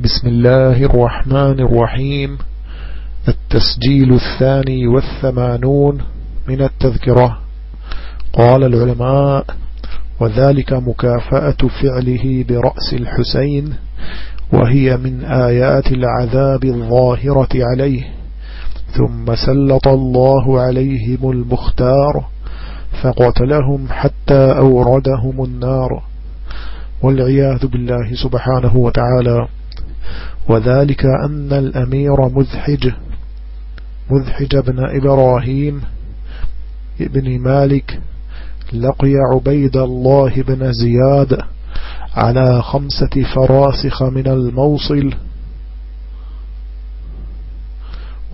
بسم الله الرحمن الرحيم. التسجيل الثاني والثمانون من التذكرة. قال العلماء وذلك مكافأة فعله برأس الحسين وهي من آيات العذاب الظاهرة عليه. ثم سلط الله عليهم المختار فقتلهم حتى أوردهم النار. والعياذ بالله سبحانه وتعالى. وذلك أن الأمير مذحج مذحج بن إبراهيم ابن مالك لقي عبيد الله بن زياد على خمسة فراسخ من الموصل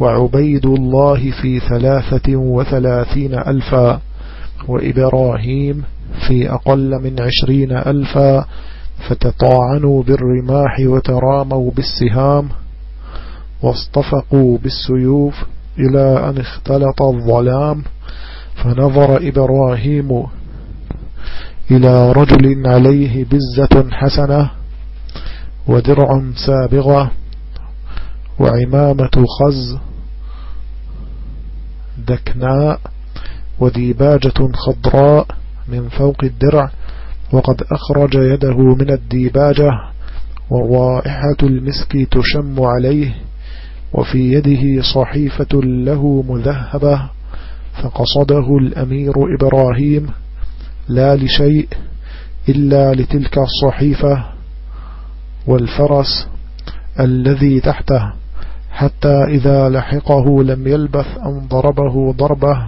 وعبيد الله في ثلاثة وثلاثين ألفا وإبراهيم في أقل من عشرين ألفا فتطاعنوا بالرماح وتراموا بالسهام واصطفقوا بالسيوف إلى أن اختلط الظلام فنظر إبراهيم إلى رجل عليه بزة حسنة ودرع سابغة وعمامة خز دكناء وديباجة خضراء من فوق الدرع وقد أخرج يده من الديباجة ورائحة المسك تشم عليه وفي يده صحيفة له مذهبة فقصده الأمير إبراهيم لا لشيء إلا لتلك الصحيفة والفرس الذي تحته حتى إذا لحقه لم يلبث أن ضربه ضربة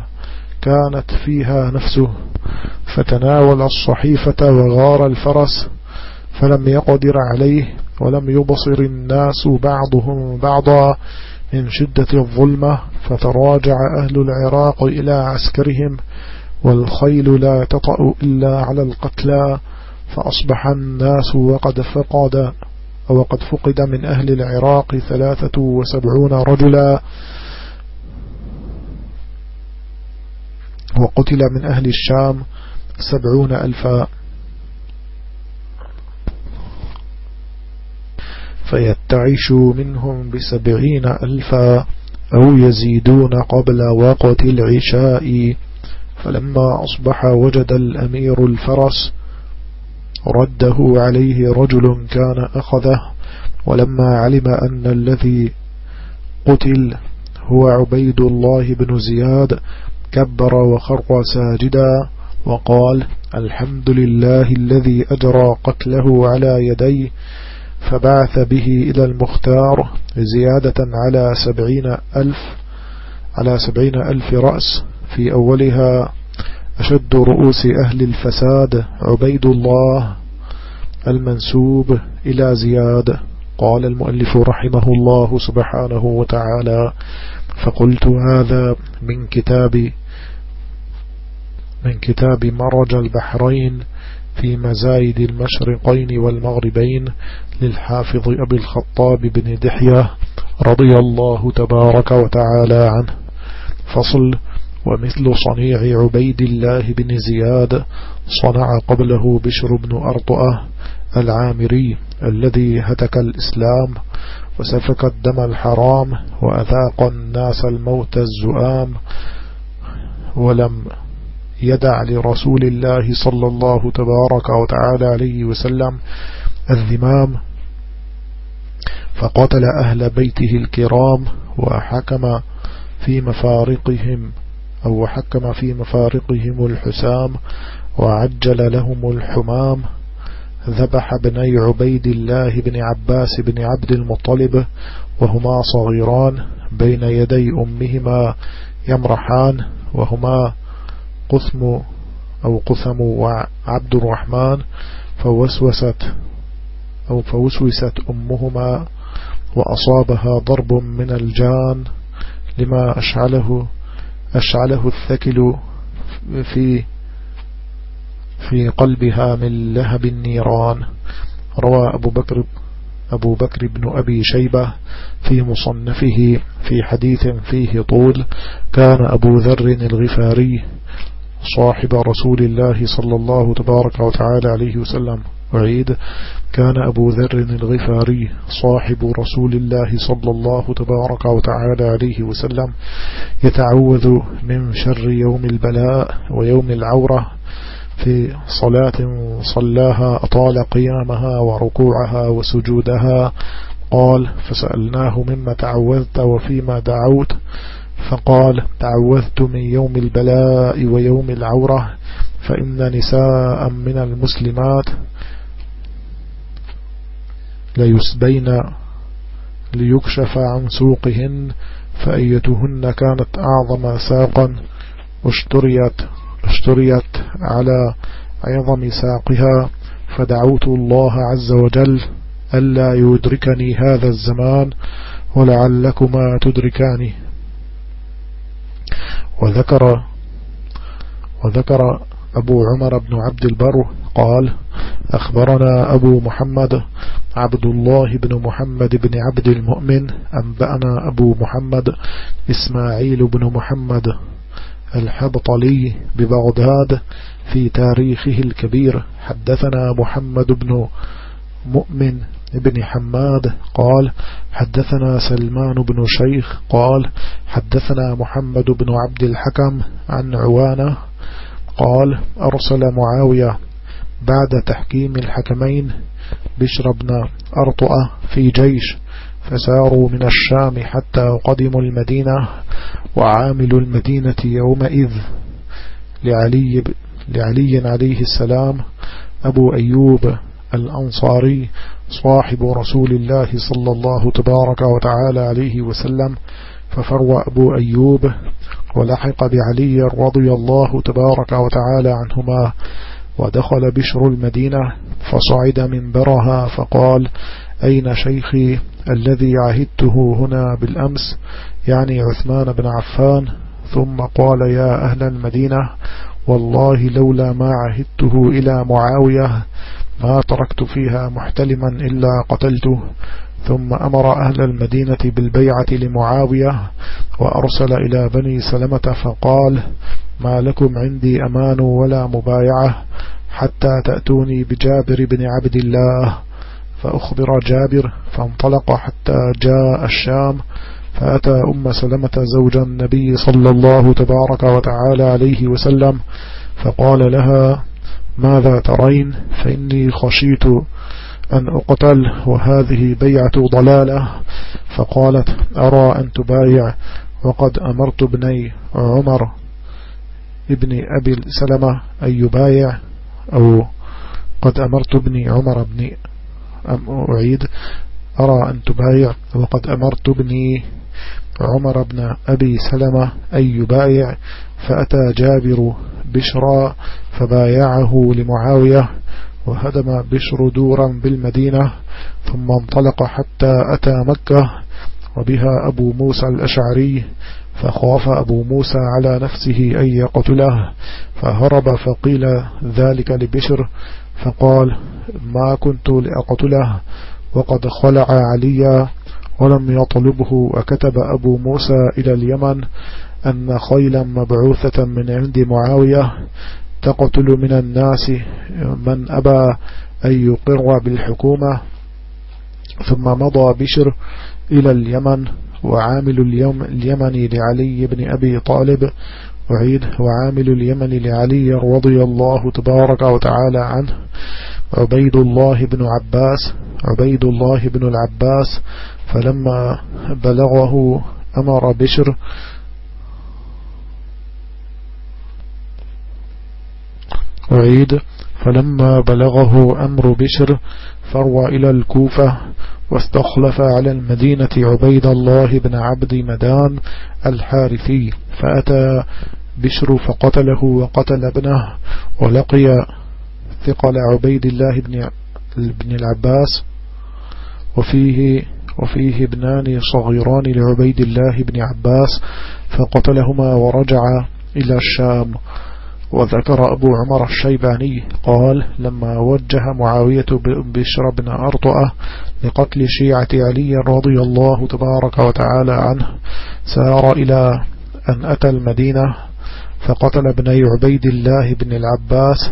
كانت فيها نفسه فتناول الصحيفة وغار الفرس فلم يقدر عليه ولم يبصر الناس بعضهم بعضا من شدة الظلمة فتراجع أهل العراق إلى عسكرهم والخيل لا تطأ إلا على القتلى فأصبح الناس وقد فقد وقد فقد من أهل العراق ثلاثة وسبعون رجلا وقتل من أهل الشام سبعون ألفا فيتعش منهم بسبعين ألفا أو يزيدون قبل وقت العشاء. فلما أصبح وجد الأمير الفرس رده عليه رجل كان أخذه ولما علم أن الذي قتل هو عبيد الله بن زياد كبر وخر ساجدا وقال الحمد لله الذي أجرى قتله على يديه فبعث به إلى المختار زيادة على سبعين ألف على سبعين ألف رأس. في أولها أشد رؤوس أهل الفساد عبيد الله المنسوب إلى زياد. قال المؤلف رحمه الله سبحانه وتعالى فقلت هذا من كتاب من كتاب مرج البحرين في مزايد المشرقين والمغربين للحافظ أبي الخطاب بن دحية رضي الله تبارك وتعالى عنه. فصل ومثل صنيع عبيد الله بن زياد صنع قبله بشر بن أرطأة العامري الذي هتك الإسلام وسفك الدم الحرام وأذاق الناس الموت الزؤام ولم يدع لرسول الله صلى الله تبارك وتعالى عليه وسلم الذمام فقتل أهل بيته الكرام وحكم في مفارقهم أو حكم في مفارقهم الحسام وعجل لهم الحمام ذبح بني عبيد الله بن عباس بن عبد المطلب وهما صغيران بين يدي أمهما يمرحان وهما قثم أو قثم وعبد الرحمن فوسوست أو فوسوست أمهما وأصابها ضرب من الجان لما أشعله أشعله الثكل في في قلبها من لهب النيران. روى أبو بكر أبو بكر بن أبي شيبة في مصنفه في حديث فيه طول كان أبو ذر الغفاري صاحب رسول الله صلى الله تبارك وتعالى عليه وسلم. أعيد كان أبو ذر الغفاري صاحب رسول الله صلى الله تبارك وتعالى عليه وسلم يتعوذ من شر يوم البلاء ويوم العورة في صلاة صلاها أطال قيامها وركوعها وسجودها. قال فسألناه مما تعوذت وفيما دعوت. فقال تعوذت من يوم البلاء ويوم العورة فإن نساء من المسلمات ليسبين ليكشف عن سوقهن فأيتهن كانت أعظم ساقا اشتريت اشتريت على عظم ساقها فدعوت الله عز وجل ألا يدركني هذا الزمان ولعلكما تدركاني. وذكر وذكر أبو عمر بن عبد البر قال أخبرنا أبو محمد عبد الله بن محمد بن عبد المؤمن أنبأنا أبو محمد إسماعيل بن محمد. الحبطلي ببغداد في تاريخه الكبير. حدثنا محمد بن مؤمن بن حماد قال حدثنا سلمان بن شيخ قال حدثنا محمد بن عبد الحكم عن عوانة قال أرسل معاوية بعد تحكيم الحكمين بشر بن أرطأة في جيش. فساروا من الشام حتى قدموا المدينة وعامل المدينة يومئذ لعلي, لعلي عليه السلام أبو أيوب الأنصاري صاحب رسول الله صلى الله تبارك وتعالى عليه وسلم ففروى أبو أيوب ولحق بعلي رضي الله تبارك وتعالى عنهما ودخل بشر المدينة فصعد منبرها فقال أين شيخي؟ الذي عهدته هنا بالأمس يعني عثمان بن عفان ثم قال يا أهل المدينة والله لولا ما عهدته إلى معاوية ما تركت فيها محتلما إلا قتلته. ثم أمر أهل المدينة بالبيعة لمعاوية وأرسل إلى بني سلمة فقال ما لكم عندي أمان ولا مبايعة حتى تأتوني بجابر بن عبد الله فأخبر جابر فانطلق حتى جاء الشام فأتى أم سلمة زوج النبي صلى الله تبارك وتعالى عليه وسلم فقال لها ماذا ترين؟ فإني خشيت أن أقتل وهذه بيعة ضلالة. فقالت أرى أن تبايع وقد أمرت ابني عمر ابن أبي سلمة أن يبايع أو قد أمرت ابني عمر بن أعيد؟ أرى أن تبايع. وقد أمرت ابني عمر بن أبي سلمة أن يبايع فأتى جابر بشرى فبايعه لمعاوية وهدم بشر دورا بالمدينة ثم انطلق حتى أتى مكة وبها أبو موسى الأشعري فخاف أبو موسى على نفسه أن يقتله فهرب فقيل ذلك لبشر فقال ما كنت لأقتله وقد خلع عليا ولم يطلبه وكتب أبو موسى إلى اليمن أن خيلا مبعوثة من عند معاوية تقتل من الناس من أبى أن يقر بالحكومة. ثم مضى بشر إلى اليمن وعامل اليوم اليمني لعلي بن أبي طالب. وعيد وعامل اليمن لعلي رضي الله تبارك وتعالى عنه. عبيد الله بن عباس. عبيد الله بن العباس. فلما بلغه أمر بشر. أعيد فلما بلغه أمر بشر فروى إلى الكوفة واستخلف على المدينة عبيد الله بن عبد مدان الحارثي فأتى بشر فقتله وقتل ابنه ولقي ثقل عبيد الله بن بن العباس وفيه وفيه ابنان صغيران لعبيد الله بن عباس فقتلهما ورجع إلى الشام. وذكر أبو عمر الشيباني قال لما وجه معاوية بشر بن أرطأة لقتل شيعة علي رضي الله تبارك وتعالى عنه سار إلى أن أتى المدينة فقتل ابني عبيد الله بن العباس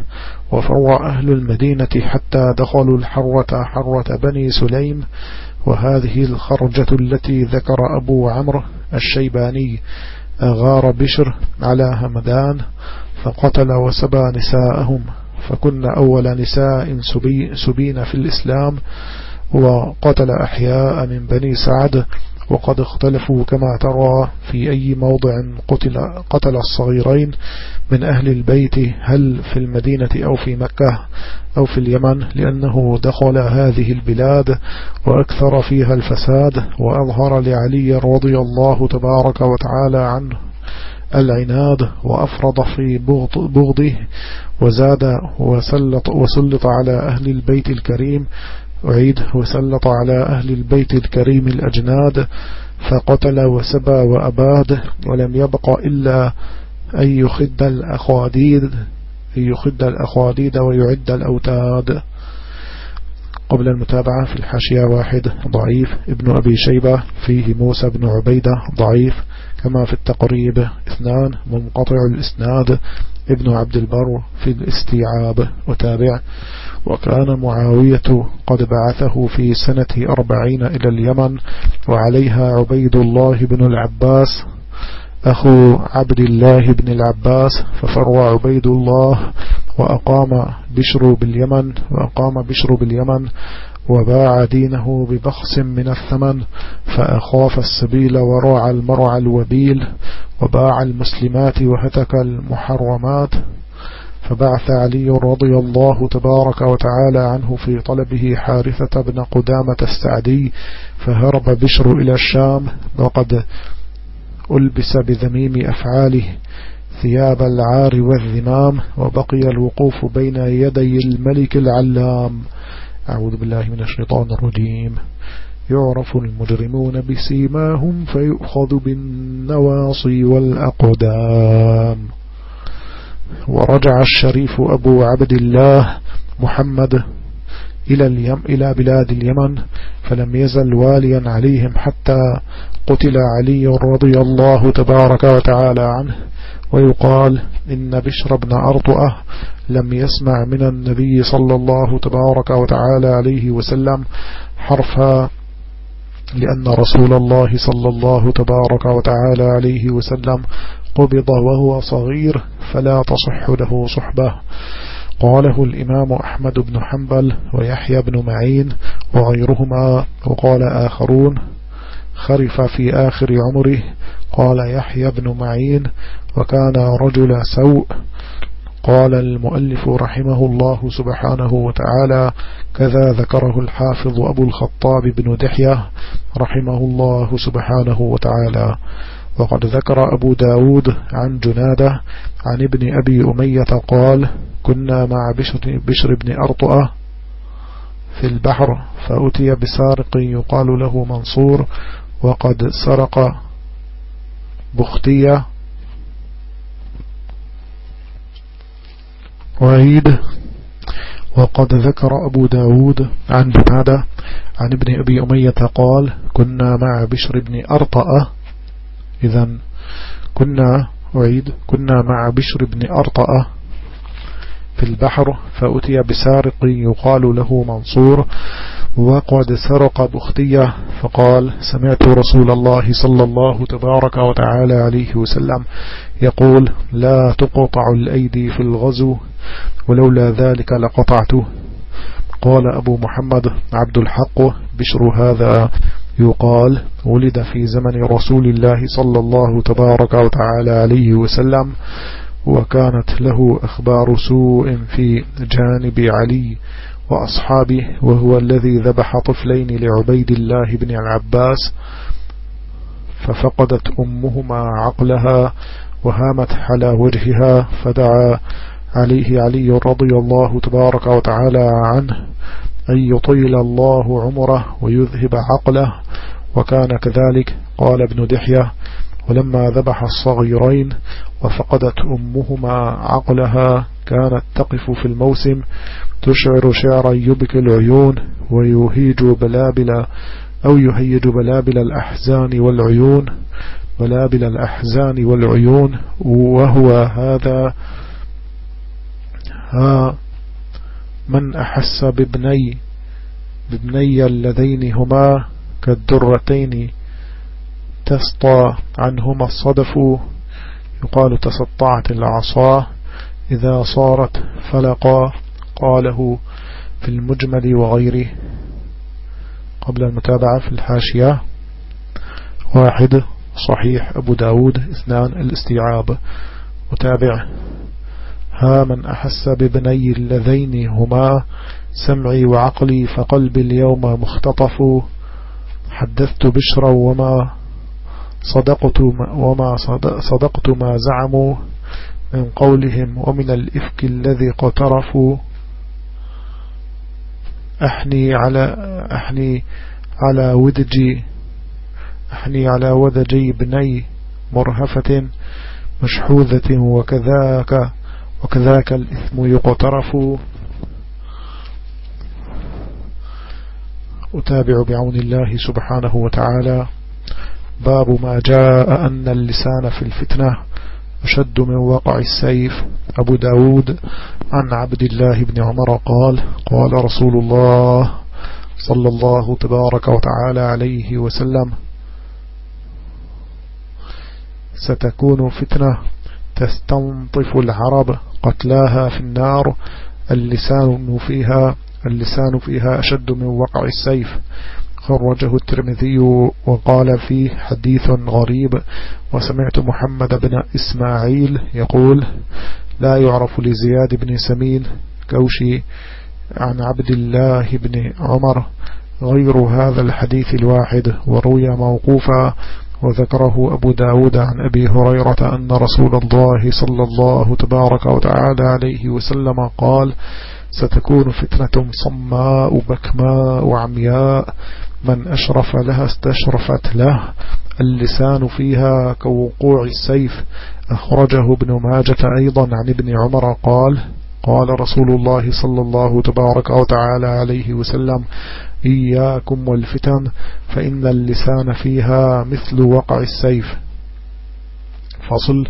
وفر أهل المدينة حتى دخلوا الحرة حرة بني سليم وهذه الخرجة التي ذكر أبو عمرو الشيباني أغار بشر على همدان فقتل وسبى نساءهم فكن أول نساء سبين في الإسلام وقتل أحياء من بني سعد. وقد اختلفوا كما ترى في أي موضع قتل, قتل الصغيرين من أهل البيت هل في المدينة أو في مكة أو في اليمن لأنه دخل هذه البلاد وأكثر فيها الفساد وأظهر لعلي رضي الله تبارك وتعالى عنه العناد وأفرض في بغضه وزاد وسلط, وسلط على أهل البيت الكريم أعيد وسلط على أهل البيت الكريم الأجناد فقتل وسبى وأباد ولم يبق إلا أن يخد الأخواديد أن يخد الأخواديد ويعد الأوتاد. قبل المتابعة في الحاشية واحد ضعيف ابن أبي شيبة فيه موسى بن عبيدة ضعيف كما في التقريب اثنان منقطع الإسناد. ابن عبد البر في الاستيعاب وتابع. وكان معاوية قد بعثه في سنة أربعين إلى اليمن وعليها عبيد الله بن العباس أخو عبد الله بن العباس ففر عبيد الله وأقام بشر باليمن وأقام بشر باليمن وباع دينه ببخس من الثمن فأخاف السبيل وراع المرع الوبيل وباع المسلمات وهتك المحرمات. فبعث علي رضي الله تبارك وتعالى عنه في طلبه حارثة بن قدامة السعدي فهرب بشر إلى الشام وقد ألبس بذميم أفعاله ثياب العار والذمام وبقي الوقوف بين يدي الملك العلام. أعوذ بالله من الشيطان الرجيم. يعرف المجرمون بسيماهم فيؤخذ بالنواصي والأقدام. ورجع الشريف أبو عبد الله محمد إلى, اليم إلى بلاد اليمن فلم يزل واليا عليهم حتى قتل علي رضي الله تبارك وتعالى عنه. ويقال إن بشر بن أرطأة لم يسمع من النبي صلى الله تبارك وتعالى عليه وسلم حرفا لأن رسول الله صلى الله تبارك وتعالى عليه وسلم قبض وهو صغير فلا تصح له صحبة. قاله الإمام أحمد بن حنبل ويحيى بن معين وغيرهما وقال آخرون خرف في آخر عمره. قال يحيى بن معين وكان رجل سوء قال المؤلف رحمه الله سبحانه وتعالى كذا ذكره الحافظ أبو الخطاب بن دحية رحمه الله سبحانه وتعالى. وقد ذكر أبو داود عن جنادة عن ابن أبي أمية قال كنا مع بشر, بن أرطأة في البحر فأتي بسارق يقال له منصور وقد سرق بختية وعيد. وقد ذكر أبو داود عن جنادة عن ابن أبي أمية قال كنا مع بشر بن أرطأة إذا كنا أعيد كنا مع بشر بن أرطأة في البحر فأتي بسارق يقال له منصور. وقد سرق بختية فقال سمعت رسول الله صلى الله تبارك وتعالى عليه وسلم يقول لا تقطع الأيدي في الغزو ولولا ذلك لقطعته. قال أبو محمد عبد الحق بشر هذا. يقال ولد في زمن رسول الله صلى الله تبارك وتعالى عليه وسلم وكانت له أخبار سوء في جانب علي وأصحابه وهو الذي ذبح طفلين لعبيد الله بن العباس ففقدت أمهما عقلها وهامت على وجهها فدعا عليه علي رضي الله تبارك وتعالى عنه أن يطيل الله عمره ويذهب عقله وكان كذلك. قال ابن دحية ولما ذبح الصغيرين وفقدت أمهما عقلها كانت تقف في الموسم تشعر شعرا يبكي العيون ويهيج بلابل أو يهيج بلابل الأحزان والعيون بلابل الأحزان والعيون وهو هذا ها من أحس بابني بابني اللذين هما كالدرتين تشظى عنهما الصدف. يقال تشظت العصا. إذا صارت فلقا. قاله في المجمل وغيره. قبل المتابعة في الحاشية. واحد. صحيح. أبو داود. اثنان. الاستيعاب. متابع. ها من أحس ببني اللذين هما. سمعي وعقلي فقلبي اليوم مختطف. حدثت بشرا وما صدقت وما صدقت ما زعموا من قولهم ومن الإفك الذي قترفوا أحني على أحني على ودجي أحني على ودجي بني مرهفة مشحوذة وكذاك وكذاك الإثم يقترف. أتابع بعون الله سبحانه وتعالى. باب ما جاء أن اللسان في الفتنة أشد من وقع السيف. أبو داود عن عبد الله بن عمر قال قال رسول الله صلى الله تبارك وتعالى عليه وسلم ستكون فتنة تستنطف العرب قتلاها في النار. اللسان فيها اللسان فيها أشد من وقع السيف. خرجه الترمذي وقال فيه حديث غريب وسمعت محمد بن إسماعيل يقول لا يعرف لزياد بن سمين كوشي عن عبد الله بن عمر غير هذا الحديث الواحد وروي موقوفا وذكره أبو داود عن أبي هريرة أن رسول الله صلى الله تبارك وتعالى عليه وسلم قال ستكون فتنة صماء بكماء وعمياء من أشرف لها استشرفت له. اللسان فيها كوقوع السيف. أخرجه ابن ماجة أيضا عن ابن عمر قال قال رسول الله صلى الله تبارك وتعالى عليه وسلم إياكم والفتن فإن اللسان فيها مثل وقع السيف. فصل.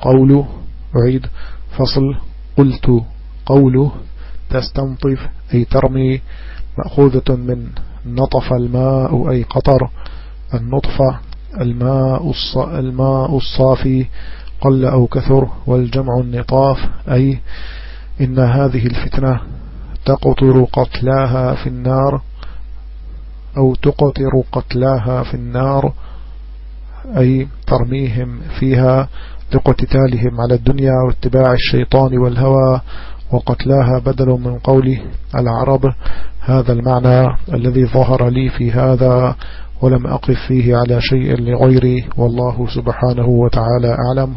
قوله أعيد. فصل. قلت قوله تستنطف أي ترمي مأخوذة من نطف الماء أي قطر. النطفة الماء, الماء الصافي قل أو كثر والجمع النطاف أي إن هذه الفتنة تقطر قتلاها في النار أو تقطر قتلاها في النار أي ترميهم فيها لقتتالهم على الدنيا واتباع الشيطان والهوى وقتلاها بدل من قول العرب هذا المعنى الذي ظهر لي في هذا ولم أقف فيه على شيء لغيري والله سبحانه وتعالى أعلم.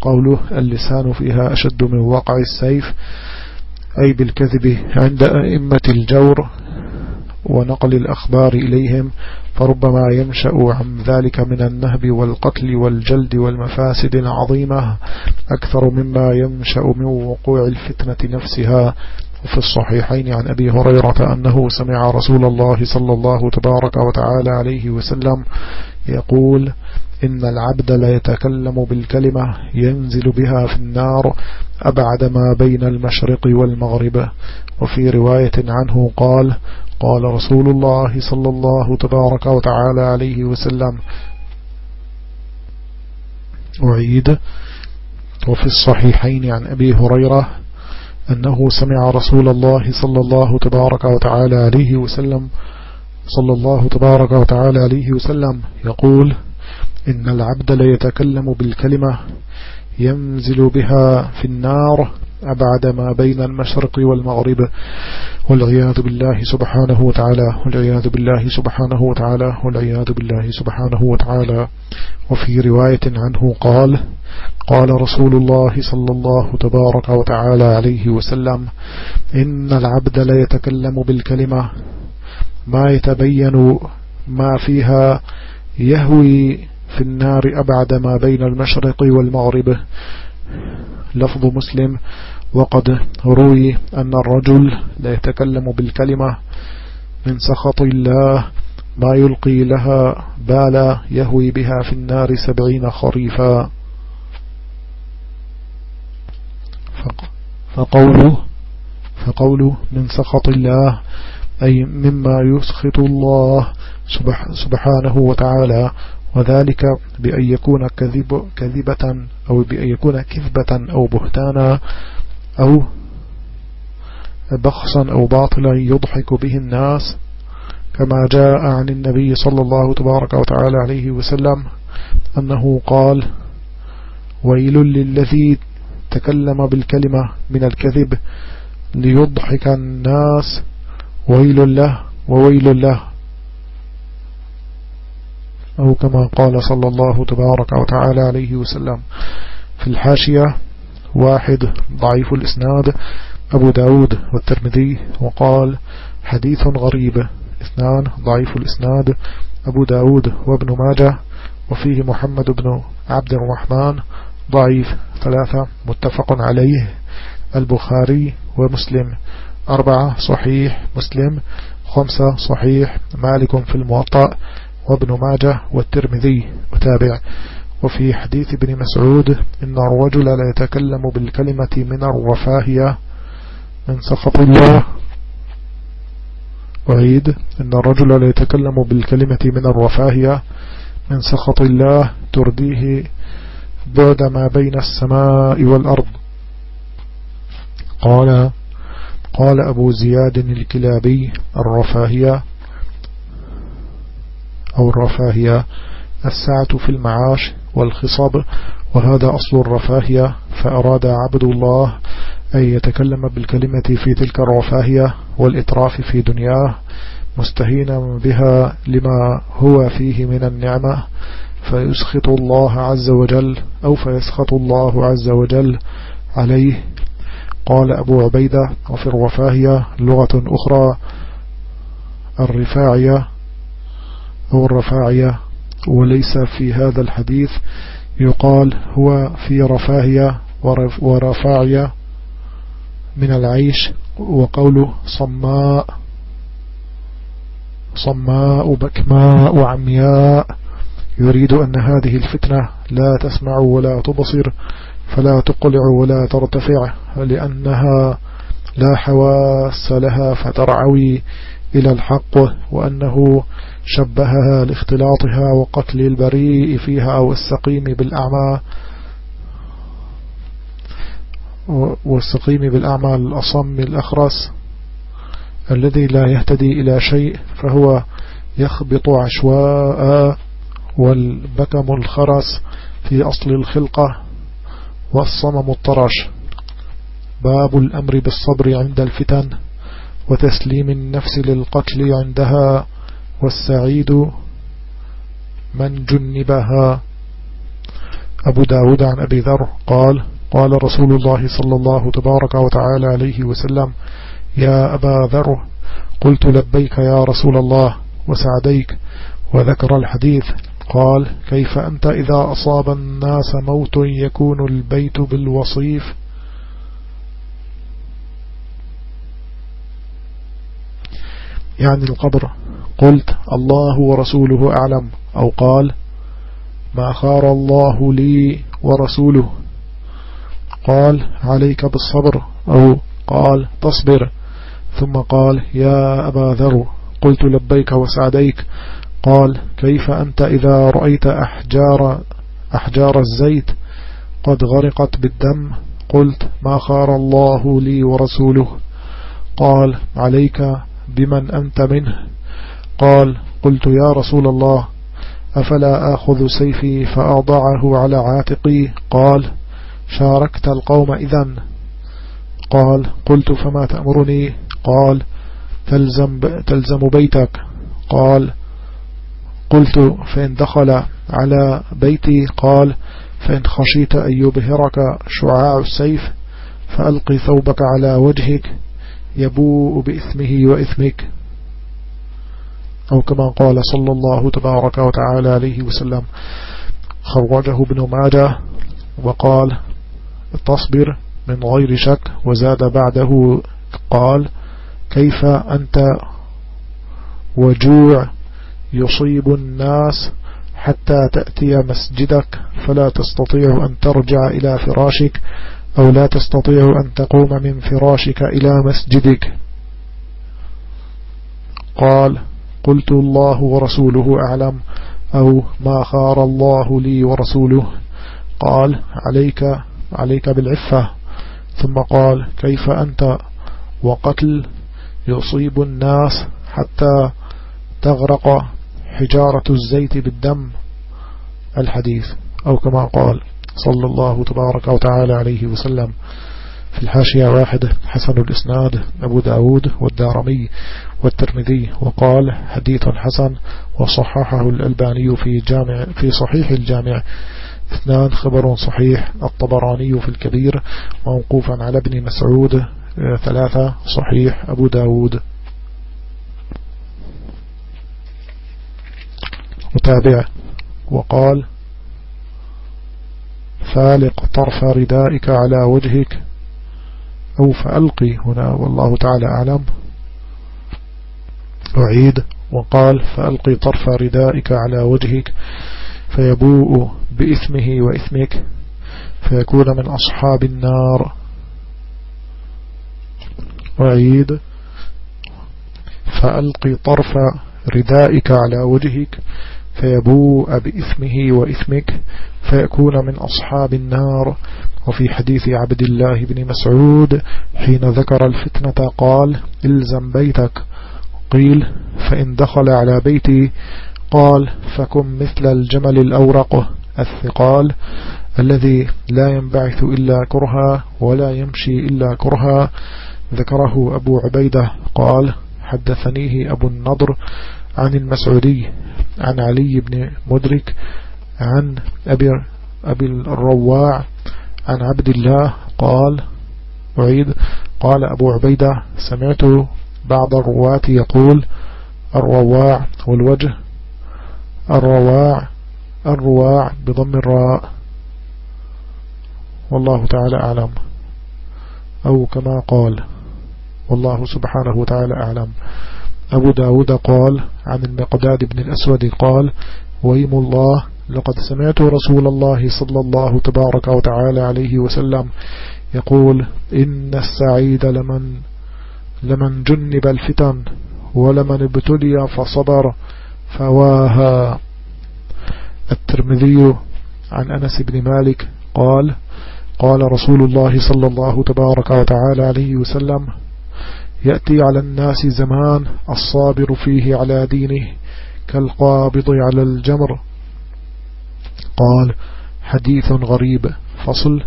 قوله اللسان فيها أشد من وقع السيف أي بالكذب عند أئمة الجور. ونقل الأخبار إليهم فربما ينشأ عن ذلك من النهب والقتل والجلد والمفاسد العظيمة أكثر مما ينشأ من وقوع الفتنة نفسها. وفي الصحيحين عن أبي هريرة أنه سمع رسول الله صلى الله تبارك وتعالى عليه وسلم يقول إن العبد لا يتكلم بالكلمة ينزل بها في النار أبعد ما بين المشرق والمغرب. وفي رواية عنه قال قال رسول الله صلى الله تبارك وتعالى عليه وسلم أعيد. وفي الصحيحين عن أبي هريرة أنه سمع رسول الله صلى الله تبارك وتعالى عليه وسلم صلى الله تبارك وتعالى عليه وسلم يقول إن العبد ليتكلم بالكلمة ينزل بها في النار أبعد ما بين المشرق والمغرب والعياذ بالله سبحانه وتعالى والعياذ بالله سبحانه وتعالى والعياذ بالله سبحانه وتعالى. وفي رواية عنه قال قال رسول الله صلى الله تبارك وتعالى عليه وسلم إن العبد لا يتكلم بالكلمة ما يتبين ما فيها يهوي في النار أبعد ما بين المشرق والمغرب. لفظ مسلم. وقد روي أن الرجل لا يتكلم بالكلمة من سخط الله ما يلقي لها بالا يهوي بها في النار سبعين خريفا. فقوله فقوله من سخط الله أي مما يسخط الله سبحانه وتعالى. وذلك بأن يكون كذب كذبة أو بأن يكون كذبة أو بهتانا أو بخصا أو باطلا يضحك به الناس كما جاء عن النبي صلى الله تبارك وتعالى عليه وسلم أنه قال ويل للذي تكلم بالكلمة من الكذب ليضحك الناس. ويل له وويل له. أو كما قال صلى الله تبارك وتعالى عليه وسلم. في الحاشية واحد ضعيف الإسناد أبو داود والترمذي وقال حديث غريب اثنان ضعيف الإسناد أبو داود وابن ماجه وفيه محمد بن عبد الرحمن ضعيف ثلاثة متفق عليه. البخاري ومسلم أربعة صحيح مسلم خمسة صحيح مالك في الموطأ. وابن ماجه والترمذي وتابع. وفي حديث ابن مسعود إن الرجل لا يتكلم بالكلمة من الرفاهية. من سخط الله. أعيد إن الرجل لا يتكلم بالكلمة من الرفاهية. من سخط الله ترديه بعد ما بين السماء والأرض. قال قال أبو زياد الكلابي الرفاهية أو الرفاهية. السعة في المعاش والخصب وهذا أصل الرفاهية. فأراد عبد الله أن يتكلم بالكلمة في تلك الرفاهية والإطراف في دنياه مستهينا بها لما هو فيه من النعمة. فيسخط الله عز وجل أو فيسخط الله عز وجل عليه. قال أبو عبيدة وفي الرفاهية لغة أخرى الرفاعية. أو الرفاعية وليس في هذا الحديث. يقال هو في رفاهية ورفاعية من العيش وقوله صماء صماء بكماء وعمياء. يريد أن هذه الفتنة لا تسمع ولا تبصر فلا تقلع ولا ترتفع لأنها لا حواس لها فترعوي إلى الحق وأنه شبهها لاختلاطها وقتل البريء فيها أو السقيم بالأعمى والسقيم بالأعمى الأصم الأخرس الذي لا يهتدي إلى شيء فهو يخبط عشواء والبكم الخرس في أصل الخلقة والصمم الطرش. باب الأمر بالصبر عند الفتن وتسليم النفس للقتل عندها والسعيد من جنبها. أبو داود عن أبي ذر قال قال رسول الله صلى الله تبارك وتعالى عليه وسلم يا أبا ذر قلت لبيك يا رسول الله وسعديك وذكر الحديث. قال كيف أنت إذا أصاب الناس موت يكون البيت بالوصيف؟ يعني القبر. قلت الله ورسوله أعلم أو قال ما خار الله لي ورسوله. قال عليك بالصبر أو قال تصبر. ثم قال يا أبا ذر قلت لبيك وسعديك. قال كيف أنت إذا رأيت أحجار, أحجار الزيت قد غرقت بالدم؟ قلت ما خار الله لي ورسوله. قال عليك بمن أنت منه؟ قال قلت يا رسول الله أفلا آخذ سيفي فأضعه على عاتقي؟ قال شاركت القوم إذن. قال قلت فما تأمرني؟ قال تلزم, تلزم بيتك. قال قلت فإن دخل على بيتي؟ قال فإن خشيت أن يبهرك شعاع السيف فألقي ثوبك على وجهك يبوء بإثمه وإثمك. أو كما قال صلى الله تبارك وتعالى عليه وسلم خرجه ابن ماجه وقال تصبر من غير شك. وزاد بعده قال كيف أنت وجوع يصيب الناس حتى تأتي مسجدك فلا تستطيع أن ترجع إلى فراشك أو لا تستطيع أن تقوم من فراشك إلى مسجدك. قال قلت الله ورسوله أعلم أو ما خار الله لي ورسوله. قال عليك عليك بالعفة. ثم قال كيف أنت؟ وقتل يصيب الناس حتى تغرق حجارة الزيت بالدم. الحديث. أو كما قال صلى الله تبارك وتعالى عليه وسلم. في الحاشية واحد حسن الإسناد أبو داود والدارمي والترمذي وقال حديث حسن وصححه الألباني في جامع في صحيح الجامع. اثنان خبر صحيح. الطبراني في الكبير موقوفا على ابن مسعود ثلاثة صحيح. أبو داود. متابع. وقال فالق طرف ردائك على وجهك. أو فألقي هنا والله تعالى أعلم. أعيد وقال فألقي طرف ردائك على وجهك فيبوء بإثمه وإثمك فيكون من أصحاب النار. أعيد فألقي طرف ردائك على وجهك فيبوء بإثمه وإثمك فيكون من أصحاب النار. وفي حديث عبد الله بن مسعود حين ذكر الفتنة قال إلزم بيتك. قيل فإن دخل على بيتي. قال فكن مثل الجمل الأورق. الثقال الذي لا ينبعث إلا كرها ولا يمشي إلا كرها. ذكره أبو عبيدة قال حدثنيه أبو النضر عن المسعودي عن علي بن مدرك عن أبي, أبي الرواع عن عبد الله قال أعيد قال أبو عبيدة سمعت بعض الرواة يقول الرواع والوجه الرواع الرواع بضم الراء. والله تعالى أعلم. أو كما قال والله سبحانه وتعالى أعلم. أبو داود قال عن المقداد بن الأسود قال ويم الله لقد سمعت رسول الله صلى الله تبارك وتعالى عليه وسلم يقول إن السعيد لمن لمن جنب الفتن ولمن ابتلي فصبر فواها. الترمذي عن أنس بن مالك قال قال رسول الله صلى الله تبارك وتعالى عليه وسلم يأتي على الناس زمان الصابر فيه على دينه كالقابض على الجمر. قال حديث غريب. فصل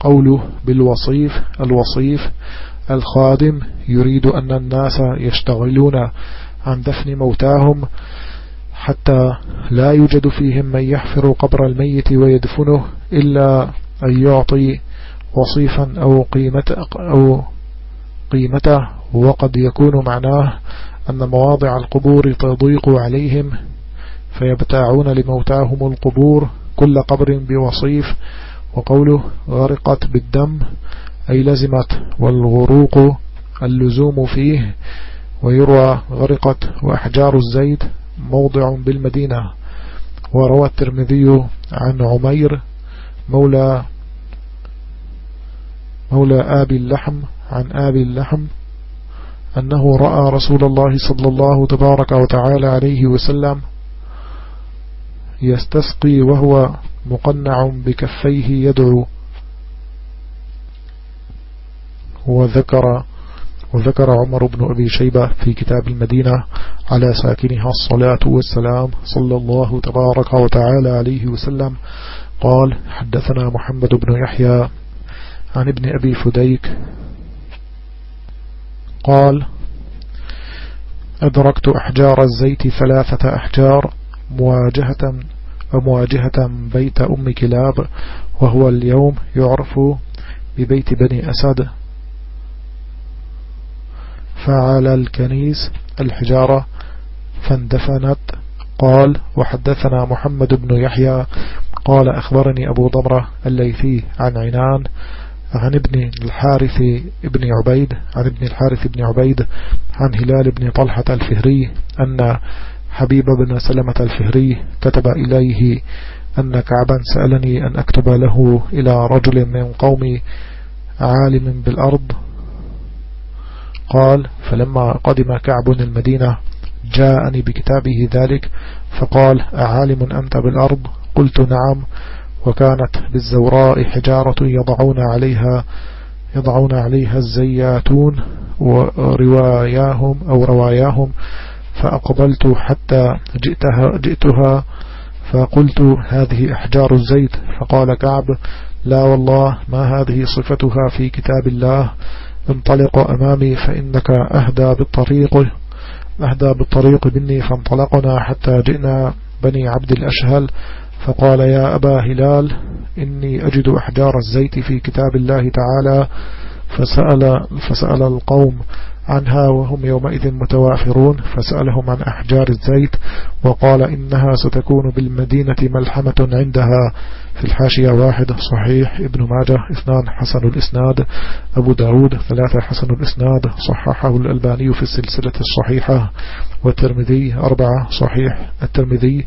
قوله بالوصيف الوصيف الخادم يريد أن الناس يشتغلون عن دفن موتاهم حتى لا يوجد فيهم من يحفر قبر الميت ويدفنه إلا أن يعطي وصيفا أو قيمة أو قيمته وقد يكون معناه أن مواضع القبور تضيق عليهم فيبتاعون لموتاهم القبور كل قبر بوصيف وقوله غرقت بالدم أي لزمت والغروق اللزوم فيه ويروى غرقت وأحجار الزيت موضع بالمدينة. وروى الترمذي عن عمير مولى مولى آبي اللحم عن آبي اللحم أنه رأى رسول الله صلى الله تبارك وتعالى عليه وسلم يستسقي وهو مقنع بكفيه يدعو وذكر وذكر عمر بن أبي شيبة في كتاب المدينة على ساكنها الصلاة والسلام صلى الله تبارك وتعالى عليه وسلم. قال حدثنا محمد بن يحيى عن ابن أبي فديك قال أدركت أحجار الزيت ثلاثة أحجار مواجهة ومواجهة بيت أم كلاب وهو اليوم يعرف ببيت بني أسد. فعلى الكنيس الحجارة فاندفنت. قال وحدثنا محمد بن يحيى. قال أخبرني أبو ضمرة الليثي عن عنان. عن ابن الحارث ابن عبيد عن ابن الحارث بن عبيد عن هلال بن طلحة الفهري أن حبيب بن سلمة الفهري كتب إليه أن كعبا سألني أن أكتب له إلى رجل من قوم عالم بالأرض. قال فلما قدم كعب المدينة جاءني بكتابه ذلك فقال أعالم أنت بالأرض؟ قلت نعم. وكانت بالزوراء حجارة يضعون عليها يضعون عليها الزياتون ورواياهم أو رواياهم. فأقبلت حتى جئتها, جئتها فقلت هذه أحجار الزيت. فقال كعب لا والله ما هذه صفتها في كتاب الله؟ انطلق أمامي فإنك أهدى بالطريق أهدى بالطريق مني. فانطلقنا حتى جئنا بني عبد الأشهل. فقال يا أبا هلال إني أجد أحجار الزيت في كتاب الله تعالى. فسأل, فسأل القوم عنها وهم يومئذ متوافرون. فسألهم عن أحجار الزيت وقال إنها ستكون بالمدينة ملحمة عندها. في الحاشية واحد صحيح ابن ماجه اثنان حسن الإسناد. أبو داود ثلاثة حسن الإسناد. صححه الألباني في السلسلة الصحيحة. والترمذي أربعة صحيح. الترمذي